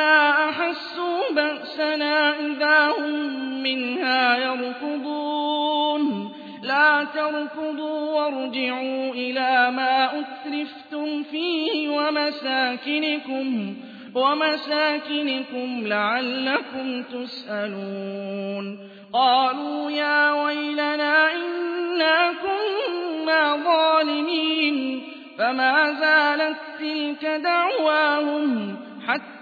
أحسوا بأسنا إذا هم منها يركضون لا تركضوا وارجعوا إلى ما أترفتم فيه ومساكنكم ومساكنكم لعلكم تسألون قالوا يا ويلنا إنا كنا ظالمين فما زالت تلك دعواهم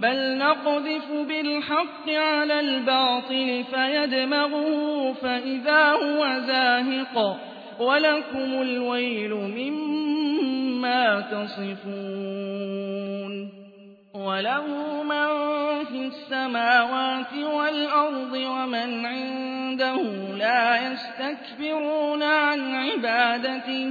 بل نقذف بالحق على الباطل فيدمغه فإذا هو زاهق ولكم الويل مما تصفون وله من في السماوات والأرض ومن عنده لا يستكبرون عن عبادته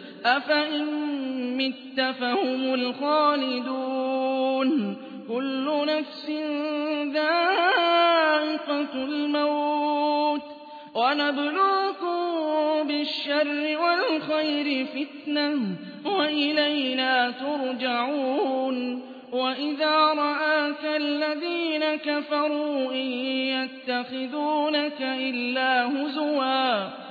أفإن مت فهم الخالدون كل نفس ذائقة الموت ونبلوكم بالشر والخير فتنة وإلينا ترجعون وإذا رآك الذين كفروا إن يتخذونك إلا هزوا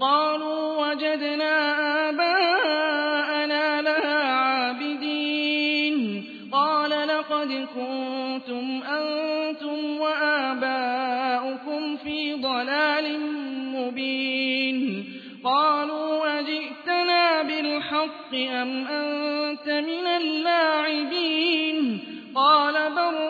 قَالُوا وَجَدْنَا آبَاءَنَا لَهَا عَابِدِينَ. قَالَ لَقَدْ كُنتُمْ أَنتُمْ وَآبَاؤُكُمْ فِي ضَلَالٍ مُّبِينٍ. قَالُوا أَجِئْتَنَا بِالْحَقِّ أَمْ أَنتَ مِنَ اللاعبين؟ قَالَ بَل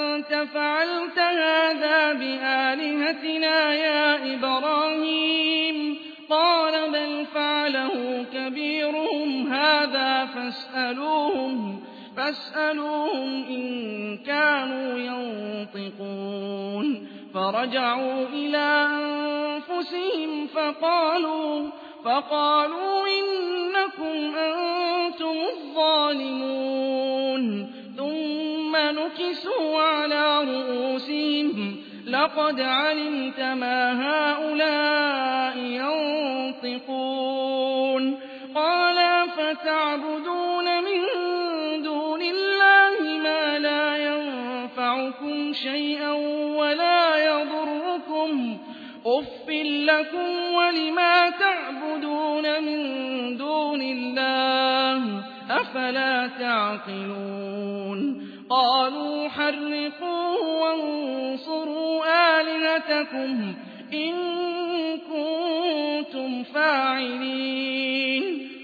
فَعَلْتَ هَٰذَا بِآلِهَتِنَا يَا إِبْرَاهِيمُ. قَالَ بَلْ فَعَلَهُ كَبِيرُهُمْ هَٰذَا فَاسْأَلُوهُمْ فاسألوهم إن كانوا ينطقون. فرجعوا إلى أنفسهم فقالوا فقالوا إنكم أنتم الظالمون. ثم نكسوا على رؤوسهم لقد علمت ما هؤلاء ينطقون قال فتعبدون من دون الله ما لا ينفعكم شيئا ولا يضركم أف لكم ولما تعبدون من دون الله أفلا تعقلون قالوا حرقوه وانصروا آلهتكم إن كنتم فاعلين.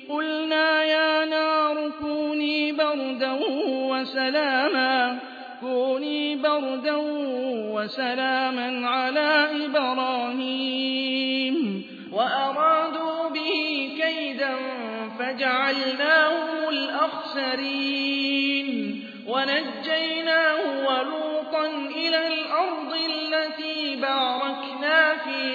قلنا يا نار كوني بردا وسلاما كوني بردا وسلاما على إبراهيم. وأرادوا به كيدا فجعلناهم الأخسرين. ونجيناه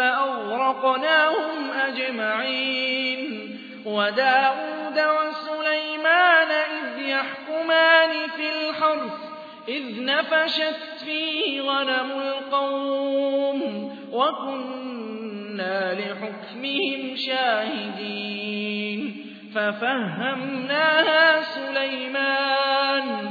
فأغرقناهم أجمعين. وداود وسليمان إذ يحكمان في الحرث إذ نفشت فيه غنم القوم وكنا لحكمهم شاهدين. ففهمناها سليمان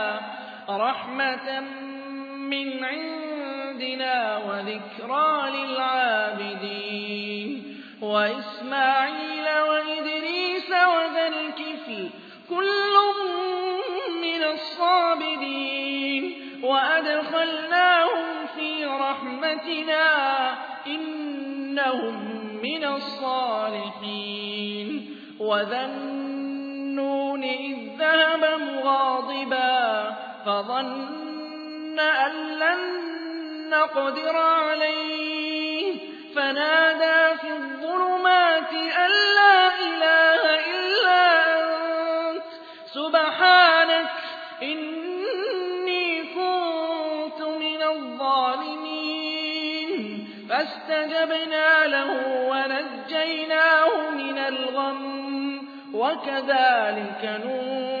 رحمة من عندنا وذكرى للعابدين وإسماعيل وإدريس وذا الكفل كل من الصابرين وأدخلناهم في رحمتنا إنهم من الصالحين وذا النون إذ ذهب مغاضبا فظن أن لن نقدر عليه. فنادى في الظلمات أن لا إله إلا أنت. سبحانك إني كنت من الظالمين. فاستجبنا له ونجيناه من الغم. وكذلك المؤمنين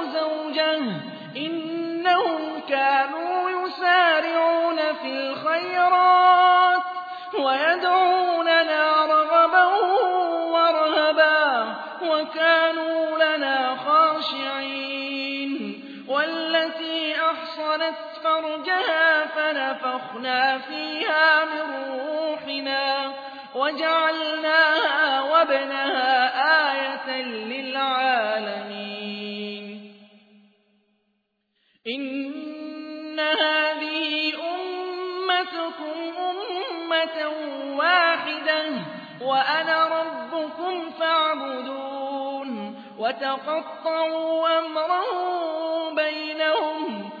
أحصنت فرجها فنفخنا فيها من روحنا وجعلناها وابنها آية للعالمين. إن هذه أمتكم أمة واحدة وأنا ربكم فاعبدون وتقطعوا أمرهم بينهم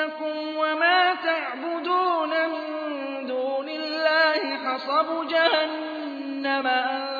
إِنَّكُمْ وَمَا تَعْبُدُونَ مِن دُونِ اللَّهِ حَصَبُ جَهَنَّمَ أَنتُمْ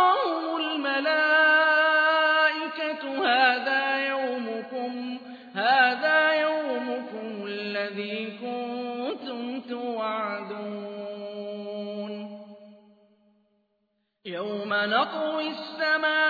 وَتَتَلَقَّاهُمُ الْمَلَائِكَةُ هَٰذَا يَوْمُكُمُ الَّذِي كُنتُمْ تُوعَدُونَ يَوْمَ نَطْوِي السَّمَاءَ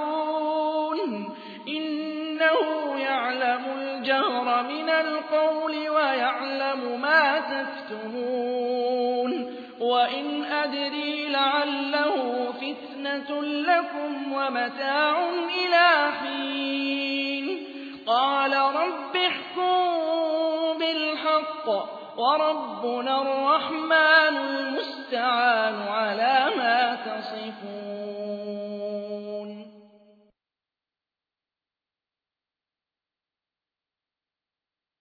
زِينَةٌ لَّكُمْ وَمَتَاعٌ إِلَىٰ حِينٍ. قَالَ رَبِّ احْكُم بِالْحَقِّ وَرَبُّنَا الرَّحْمَٰنُ الْمُسْتَعَانُ عَلَىٰ مَا